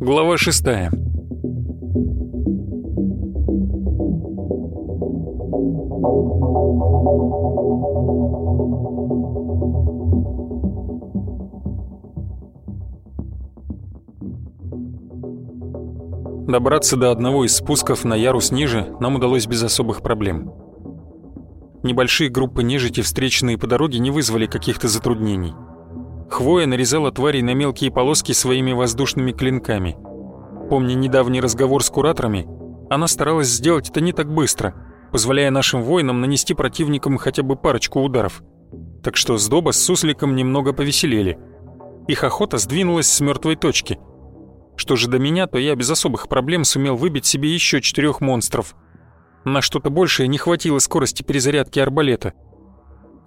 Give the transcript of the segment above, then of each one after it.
Глава шестая. Добраться до одного из спусков на ярус ниже нам удалось без особых проблем. Небольшие группы нежити, встреченные по дороге, не вызвали каких-то затруднений. Хвоя нарезала тварей на мелкие полоски своими воздушными клинками. Помня недавний разговор с кураторами, она старалась сделать это не так быстро, позволяя нашим воинам нанести противникам хотя бы парочку ударов. Так что Сдоба с Сусликом немного повеселели. Их охота сдвинулась с мертвой точки – что же до меня, то я без особых проблем сумел выбить себе еще четырех монстров. На что-то большее не хватило скорости перезарядки арбалета.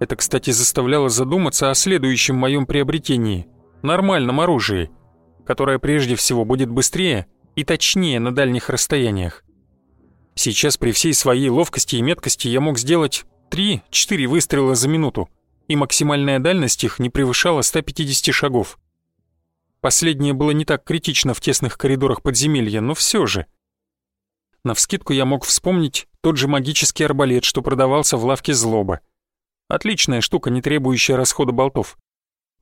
Это, кстати, заставляло задуматься о следующем моем приобретении – нормальном оружии, которое прежде всего будет быстрее и точнее на дальних расстояниях. Сейчас при всей своей ловкости и меткости я мог сделать 3-4 выстрела за минуту, и максимальная дальность их не превышала 150 шагов. Последнее было не так критично в тесных коридорах подземелья, но все же. Навскидку я мог вспомнить тот же магический арбалет, что продавался в лавке злоба. Отличная штука, не требующая расхода болтов.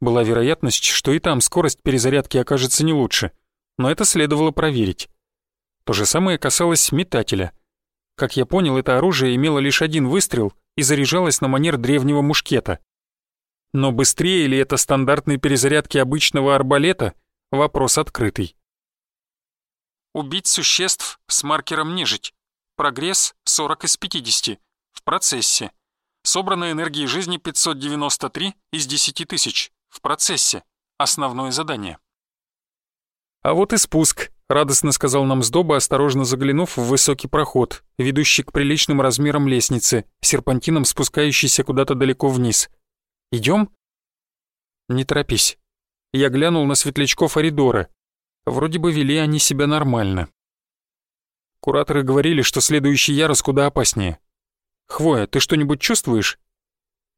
Была вероятность, что и там скорость перезарядки окажется не лучше, но это следовало проверить. То же самое касалось метателя. Как я понял, это оружие имело лишь один выстрел и заряжалось на манер древнего мушкета. Но быстрее ли это стандартной перезарядки обычного арбалета? Вопрос открытый. Убить существ с маркером нежить. Прогресс 40 из 50. В процессе. Собрано энергии жизни 593 из 10 тысяч. В процессе. Основное задание. А вот и спуск, радостно сказал нам Сдоба, осторожно заглянув в высокий проход, ведущий к приличным размерам лестницы, серпантином спускающийся куда-то далеко вниз — Идем? Не торопись. Я глянул на светлячков Аридора. Вроде бы вели они себя нормально. Кураторы говорили, что следующий ярус куда опаснее. «Хвоя, ты что-нибудь чувствуешь?»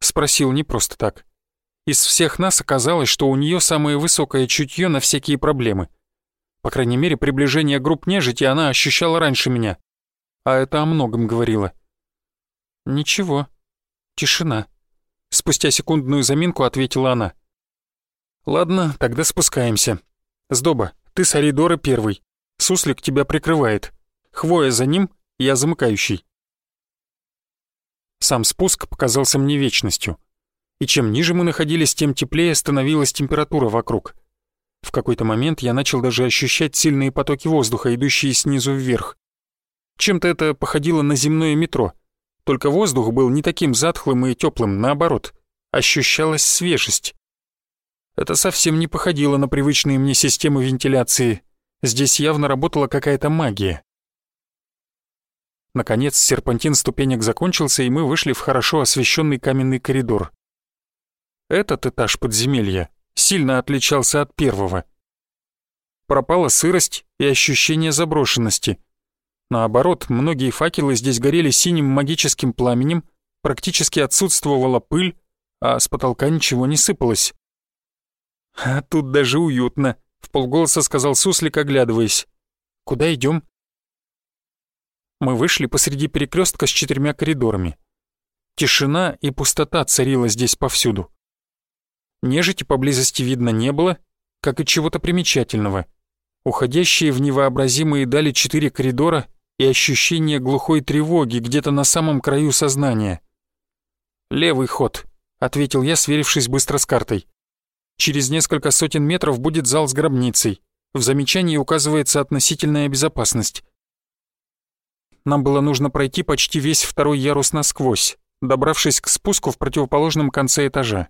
Спросил не просто так. Из всех нас оказалось, что у нее самое высокое чутье на всякие проблемы. По крайней мере, приближение групп нежити она ощущала раньше меня. А это о многом говорило. Ничего. Тишина. Спустя секундную заминку ответила она. «Ладно, тогда спускаемся. Сдоба, ты с Аридора первый. Суслик тебя прикрывает. Хвоя за ним, я замыкающий». Сам спуск показался мне вечностью. И чем ниже мы находились, тем теплее становилась температура вокруг. В какой-то момент я начал даже ощущать сильные потоки воздуха, идущие снизу вверх. Чем-то это походило на земное метро — только воздух был не таким затхлым и теплым, наоборот, ощущалась свежесть. Это совсем не походило на привычные мне системы вентиляции. Здесь явно работала какая-то магия. Наконец, серпантин ступенек закончился, и мы вышли в хорошо освещенный каменный коридор. Этот этаж подземелья сильно отличался от первого. Пропала сырость и ощущение заброшенности. Наоборот, многие факелы здесь горели синим магическим пламенем, практически отсутствовала пыль, а с потолка ничего не сыпалось. «А тут даже уютно», — в полголоса сказал Суслик, оглядываясь. «Куда идем? Мы вышли посреди перекрестка с четырьмя коридорами. Тишина и пустота царила здесь повсюду. Нежити поблизости видно не было, как и чего-то примечательного. Уходящие в невообразимые дали четыре коридора и ощущение глухой тревоги где-то на самом краю сознания. «Левый ход», — ответил я, сверившись быстро с картой. «Через несколько сотен метров будет зал с гробницей. В замечании указывается относительная безопасность. Нам было нужно пройти почти весь второй ярус насквозь, добравшись к спуску в противоположном конце этажа.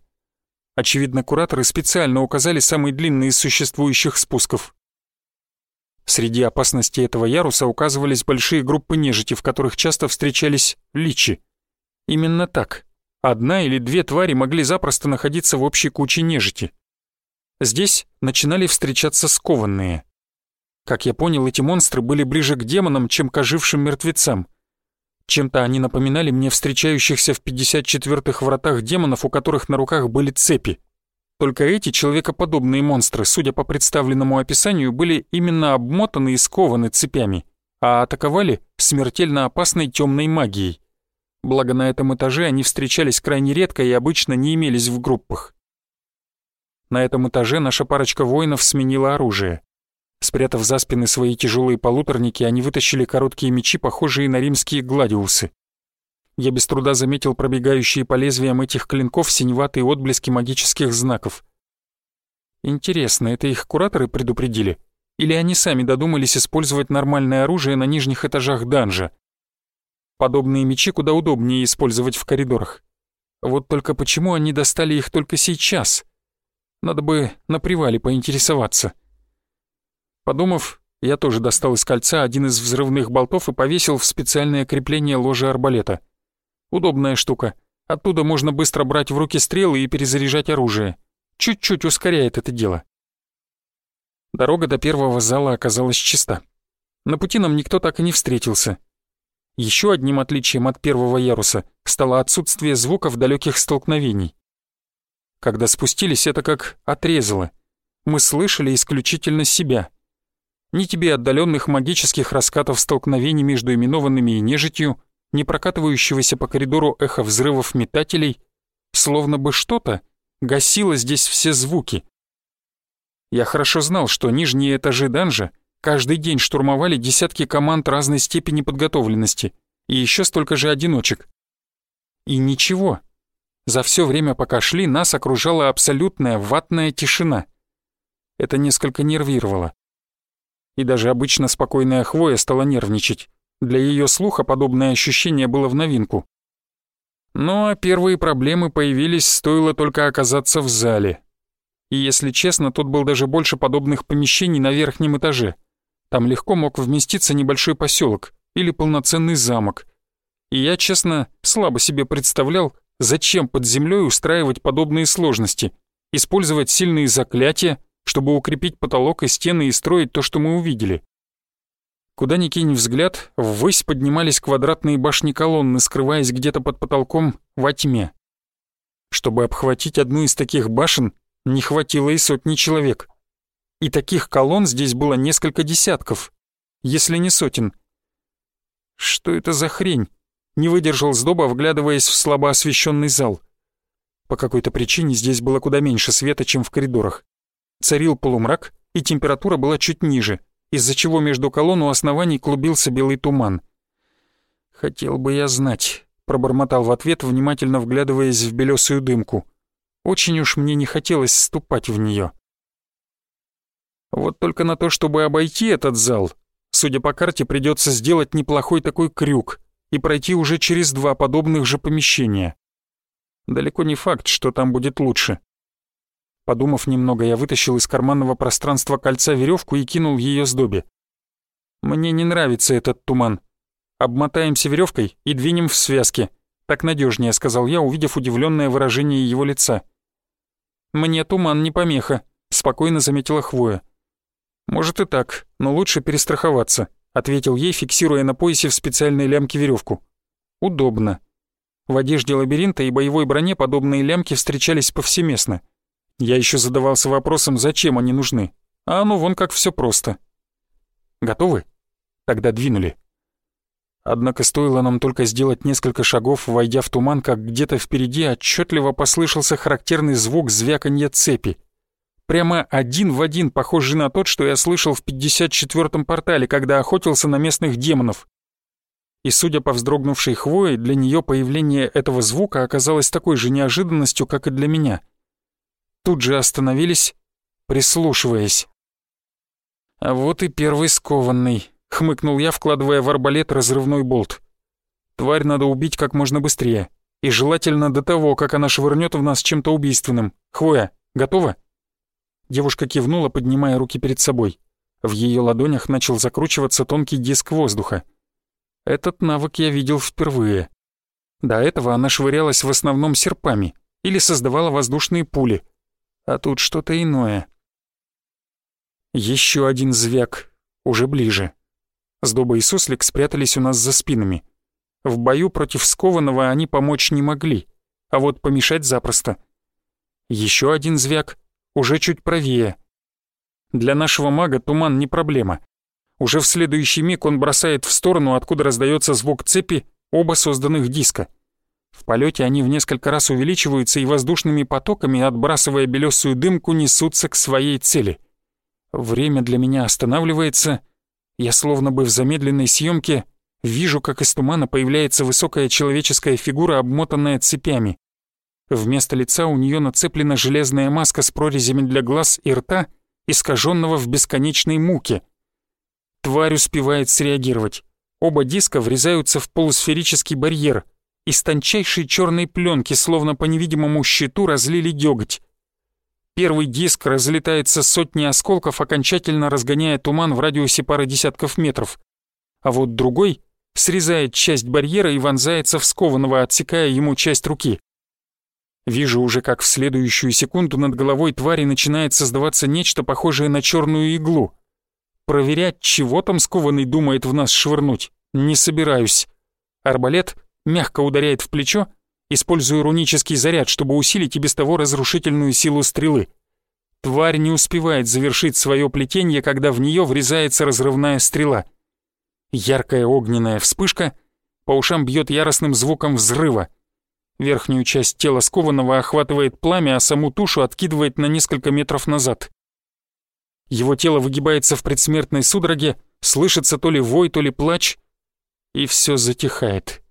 Очевидно, кураторы специально указали самый длинный из существующих спусков. Среди опасностей этого яруса указывались большие группы нежити, в которых часто встречались личи. Именно так. Одна или две твари могли запросто находиться в общей куче нежити. Здесь начинали встречаться скованные. Как я понял, эти монстры были ближе к демонам, чем к ожившим мертвецам. Чем-то они напоминали мне встречающихся в 54-х вратах демонов, у которых на руках были цепи. Только эти человекоподобные монстры, судя по представленному описанию, были именно обмотаны и скованы цепями, а атаковали смертельно опасной темной магией. Благо на этом этаже они встречались крайне редко и обычно не имелись в группах. На этом этаже наша парочка воинов сменила оружие. Спрятав за спины свои тяжелые полуторники, они вытащили короткие мечи, похожие на римские гладиусы. Я без труда заметил пробегающие по лезвиям этих клинков синеватые отблески магических знаков. Интересно, это их кураторы предупредили? Или они сами додумались использовать нормальное оружие на нижних этажах данжа? Подобные мечи куда удобнее использовать в коридорах. Вот только почему они достали их только сейчас? Надо бы на привале поинтересоваться. Подумав, я тоже достал из кольца один из взрывных болтов и повесил в специальное крепление ложи арбалета. Удобная штука. Оттуда можно быстро брать в руки стрелы и перезаряжать оружие. Чуть-чуть ускоряет это дело. Дорога до первого зала оказалась чиста. На пути нам никто так и не встретился. Еще одним отличием от первого яруса стало отсутствие звуков далеких столкновений. Когда спустились, это как отрезало. Мы слышали исключительно себя — ни тебе отдаленных магических раскатов столкновений между именованными и нежитью, ни прокатывающегося по коридору эхо взрывов метателей, словно бы что-то гасило здесь все звуки. Я хорошо знал, что нижние этажи данжа каждый день штурмовали десятки команд разной степени подготовленности и еще столько же одиночек. И ничего. За все время, пока шли, нас окружала абсолютная ватная тишина. Это несколько нервировало и даже обычно спокойная хвоя стала нервничать. Для ее слуха подобное ощущение было в новинку. Ну а первые проблемы появились, стоило только оказаться в зале. И если честно, тут был даже больше подобных помещений на верхнем этаже. Там легко мог вместиться небольшой поселок или полноценный замок. И я, честно, слабо себе представлял, зачем под землей устраивать подобные сложности, использовать сильные заклятия, чтобы укрепить потолок и стены и строить то, что мы увидели. Куда ни кинь взгляд, ввысь поднимались квадратные башни колонны, скрываясь где-то под потолком во тьме. Чтобы обхватить одну из таких башен, не хватило и сотни человек. И таких колонн здесь было несколько десятков, если не сотен. Что это за хрень? Не выдержал Сдоба, вглядываясь в слабо освещенный зал. По какой-то причине здесь было куда меньше света, чем в коридорах. Царил полумрак, и температура была чуть ниже, из-за чего между колонн у оснований клубился белый туман. «Хотел бы я знать», — пробормотал в ответ, внимательно вглядываясь в белесую дымку. «Очень уж мне не хотелось ступать в нее. Вот только на то, чтобы обойти этот зал, судя по карте, придется сделать неплохой такой крюк и пройти уже через два подобных же помещения. Далеко не факт, что там будет лучше. Подумав немного, я вытащил из карманного пространства кольца веревку и кинул ее с Добби. «Мне не нравится этот туман. Обмотаемся веревкой и двинем в связке. Так надежнее, сказал я, увидев удивленное выражение его лица. «Мне туман не помеха», — спокойно заметила Хвоя. «Может и так, но лучше перестраховаться», — ответил ей, фиксируя на поясе в специальной лямке веревку. «Удобно». В одежде лабиринта и боевой броне подобные лямки встречались повсеместно — я еще задавался вопросом, зачем они нужны. А ну вон как все просто. Готовы? Тогда двинули. Однако стоило нам только сделать несколько шагов, войдя в туман, как где-то впереди отчетливо послышался характерный звук звяканья цепи. Прямо один в один похожий на тот, что я слышал в 54-м портале, когда охотился на местных демонов. И судя по вздрогнувшей хвое, для нее появление этого звука оказалось такой же неожиданностью, как и для меня — тут же остановились, прислушиваясь. «А вот и первый скованный», — хмыкнул я, вкладывая в арбалет разрывной болт. «Тварь надо убить как можно быстрее, и желательно до того, как она швырнет в нас чем-то убийственным. Хвоя, готова?» Девушка кивнула, поднимая руки перед собой. В ее ладонях начал закручиваться тонкий диск воздуха. Этот навык я видел впервые. До этого она швырялась в основном серпами или создавала воздушные пули — а тут что-то иное. Еще один звяк, уже ближе. Сдоба и суслик спрятались у нас за спинами. В бою против скованного они помочь не могли, а вот помешать запросто. Еще один звяк, уже чуть правее. Для нашего мага туман не проблема. Уже в следующий миг он бросает в сторону, откуда раздается звук цепи, оба созданных диска. В полете они в несколько раз увеличиваются и воздушными потоками, отбрасывая белесую дымку, несутся к своей цели. Время для меня останавливается. Я словно бы в замедленной съемке вижу, как из тумана появляется высокая человеческая фигура, обмотанная цепями. Вместо лица у нее нацеплена железная маска с прорезями для глаз и рта, искаженного в бесконечной муке. Тварь успевает среагировать. Оба диска врезаются в полусферический барьер. Из тончайшей черной пленки, словно по невидимому щиту, разлили деготь. Первый диск разлетается сотни осколков, окончательно разгоняя туман в радиусе пары десятков метров. А вот другой срезает часть барьера и вонзается в скованного, отсекая ему часть руки. Вижу уже, как в следующую секунду над головой твари начинает создаваться нечто похожее на черную иглу. Проверять, чего там скованный думает в нас швырнуть, не собираюсь. Арбалет мягко ударяет в плечо, используя рунический заряд, чтобы усилить и без того разрушительную силу стрелы. Тварь не успевает завершить свое плетение, когда в нее врезается разрывная стрела. Яркая огненная вспышка по ушам бьет яростным звуком взрыва. Верхнюю часть тела скованного охватывает пламя, а саму тушу откидывает на несколько метров назад. Его тело выгибается в предсмертной судороге, слышится то ли вой, то ли плач, и все затихает.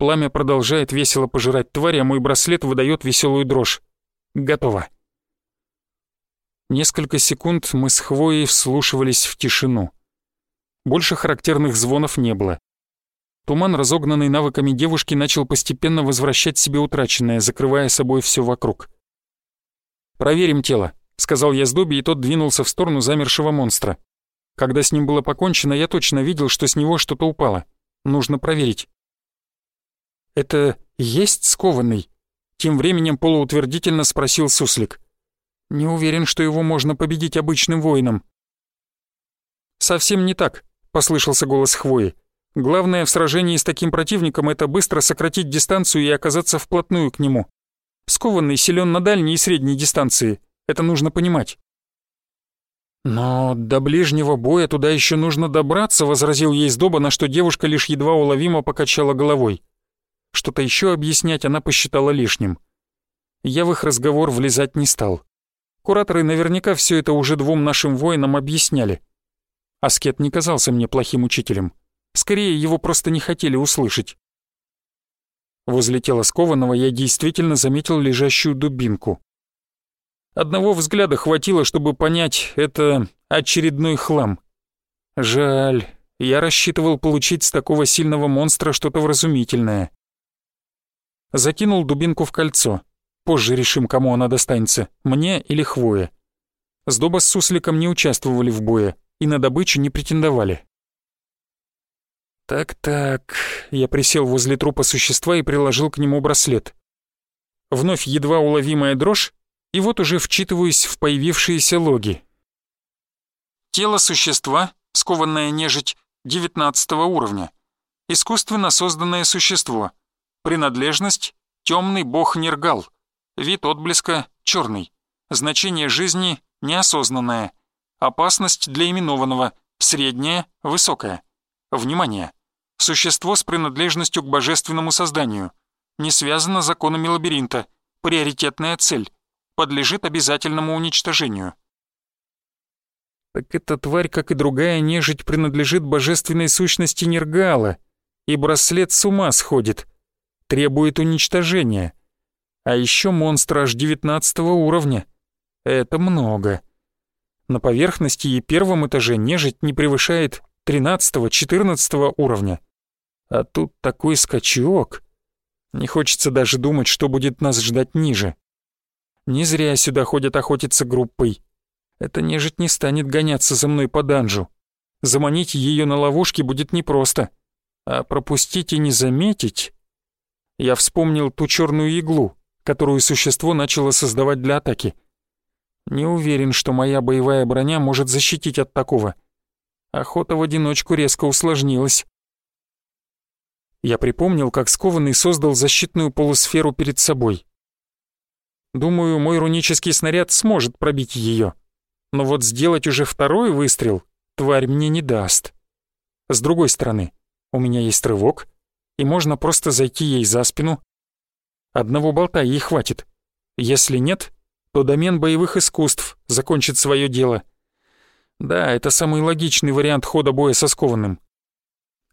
Пламя продолжает весело пожирать тварь, а мой браслет выдает веселую дрожь. Готово. Несколько секунд мы с Хвоей вслушивались в тишину. Больше характерных звонов не было. Туман, разогнанный навыками девушки, начал постепенно возвращать себе утраченное, закрывая собой все вокруг. «Проверим тело», — сказал я Сдоби, и тот двинулся в сторону замершего монстра. Когда с ним было покончено, я точно видел, что с него что-то упало. Нужно проверить. «Это есть скованный?» Тем временем полуутвердительно спросил Суслик. «Не уверен, что его можно победить обычным воином». «Совсем не так», — послышался голос Хвои. Главное в сражении с таким противником — это быстро сократить дистанцию и оказаться вплотную к нему. Скованный силен на дальней и средней дистанции. Это нужно понимать. «Но до ближнего боя туда еще нужно добраться», — возразил ей Сдоба, на что девушка лишь едва уловимо покачала головой. Что-то еще объяснять она посчитала лишним. Я в их разговор влезать не стал. Кураторы наверняка все это уже двум нашим воинам объясняли. Аскет не казался мне плохим учителем. Скорее, его просто не хотели услышать. Возле тела скованного я действительно заметил лежащую дубинку. Одного взгляда хватило, чтобы понять, это очередной хлам. Жаль, я рассчитывал получить с такого сильного монстра что-то вразумительное. Закинул дубинку в кольцо. Позже решим, кому она достанется, мне или Хвое. Сдоба с сусликом не участвовали в бое и на добычу не претендовали. Так-так, я присел возле трупа существа и приложил к нему браслет. Вновь едва уловимая дрожь, и вот уже вчитываюсь в появившиеся логи. Тело существа, скованная нежить, 19 уровня. Искусственно созданное существо. Принадлежность — темный бог Нергал. Вид отблеска — черный. Значение жизни — неосознанное. Опасность для именованного — средняя, высокая. Внимание! Существо с принадлежностью к божественному созданию. Не связано законами лабиринта. Приоритетная цель. Подлежит обязательному уничтожению. Так эта тварь, как и другая нежить, принадлежит божественной сущности Нергала, и браслет с ума сходит. Требует уничтожения. А еще монстр аж 19 уровня. Это много. На поверхности и первом этаже нежить не превышает 13-14 уровня. А тут такой скачок. Не хочется даже думать, что будет нас ждать ниже. Не зря сюда ходят охотиться группой. Эта нежить не станет гоняться за мной по данжу. Заманить ее на ловушке будет непросто. А пропустить и не заметить... Я вспомнил ту черную иглу, которую существо начало создавать для атаки. Не уверен, что моя боевая броня может защитить от такого. Охота в одиночку резко усложнилась. Я припомнил, как скованный создал защитную полусферу перед собой. Думаю, мой рунический снаряд сможет пробить ее. Но вот сделать уже второй выстрел тварь мне не даст. С другой стороны, у меня есть рывок, и можно просто зайти ей за спину. Одного болта ей хватит. Если нет, то домен боевых искусств закончит свое дело. Да, это самый логичный вариант хода боя со скованным.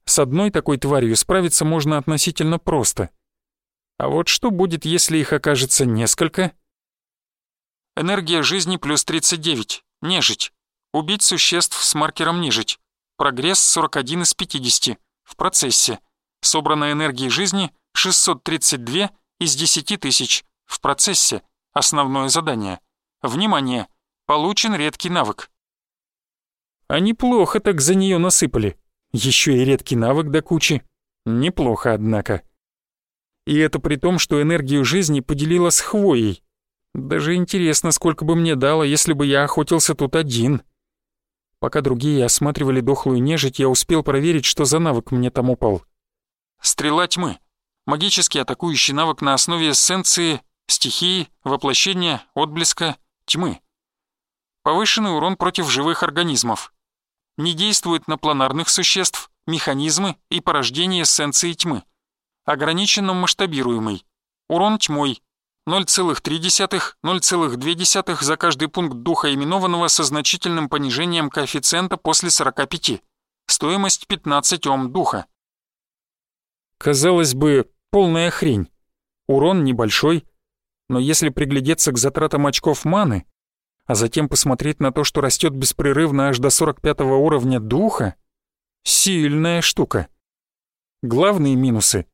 С одной такой тварью справиться можно относительно просто. А вот что будет, если их окажется несколько? Энергия жизни плюс 39. Нежить. Убить существ с маркером нежить. Прогресс 41 из 50. В процессе. Собранная энергии жизни 632 из 10 тысяч. В процессе. Основное задание. Внимание! Получен редкий навык. А неплохо так за нее насыпали. Еще и редкий навык до кучи. Неплохо, однако. И это при том, что энергию жизни поделила с хвоей. Даже интересно, сколько бы мне дало, если бы я охотился тут один. Пока другие осматривали дохлую нежить, я успел проверить, что за навык мне там упал. Стрела тьмы. Магический атакующий навык на основе эссенции, стихии, воплощения, отблеска, тьмы. Повышенный урон против живых организмов. Не действует на планарных существ, механизмы и порождение эссенции тьмы. Ограниченно масштабируемый. Урон тьмой. 0,3-0,2 за каждый пункт духа именованного со значительным понижением коэффициента после 45. Стоимость 15 Ом духа. Казалось бы, полная хрень. Урон небольшой, но если приглядеться к затратам очков маны, а затем посмотреть на то, что растет беспрерывно аж до 45 уровня духа, сильная штука. Главные минусы.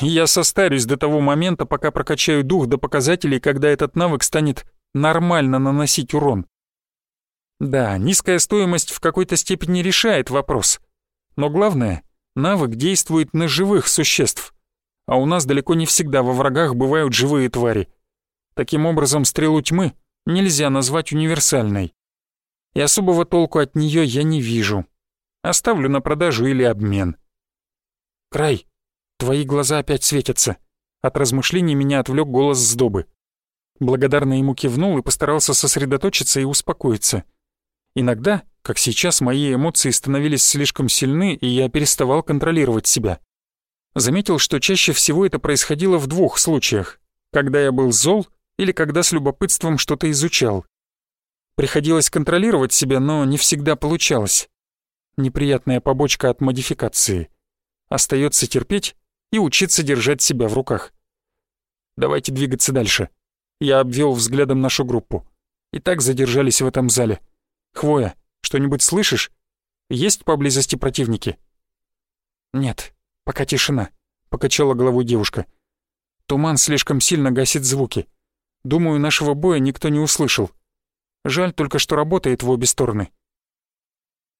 Я состарюсь до того момента, пока прокачаю дух до показателей, когда этот навык станет нормально наносить урон. Да, низкая стоимость в какой-то степени решает вопрос. Но главное, навык действует на живых существ. А у нас далеко не всегда во врагах бывают живые твари. Таким образом, стрелу тьмы нельзя назвать универсальной. И особого толку от нее я не вижу. Оставлю на продажу или обмен. «Край, твои глаза опять светятся». От размышлений меня отвлек голос сдобы. Благодарно ему кивнул и постарался сосредоточиться и успокоиться. Иногда, как сейчас, мои эмоции становились слишком сильны, и я переставал контролировать себя. Заметил, что чаще всего это происходило в двух случаях. Когда я был зол или когда с любопытством что-то изучал. Приходилось контролировать себя, но не всегда получалось. Неприятная побочка от модификации. Остается терпеть и учиться держать себя в руках. Давайте двигаться дальше. Я обвел взглядом нашу группу. И так задержались в этом зале. Хвоя, что-нибудь слышишь? Есть поблизости противники? Нет, пока тишина, покачала головой девушка. Туман слишком сильно гасит звуки. Думаю, нашего боя никто не услышал. Жаль только, что работает в обе стороны.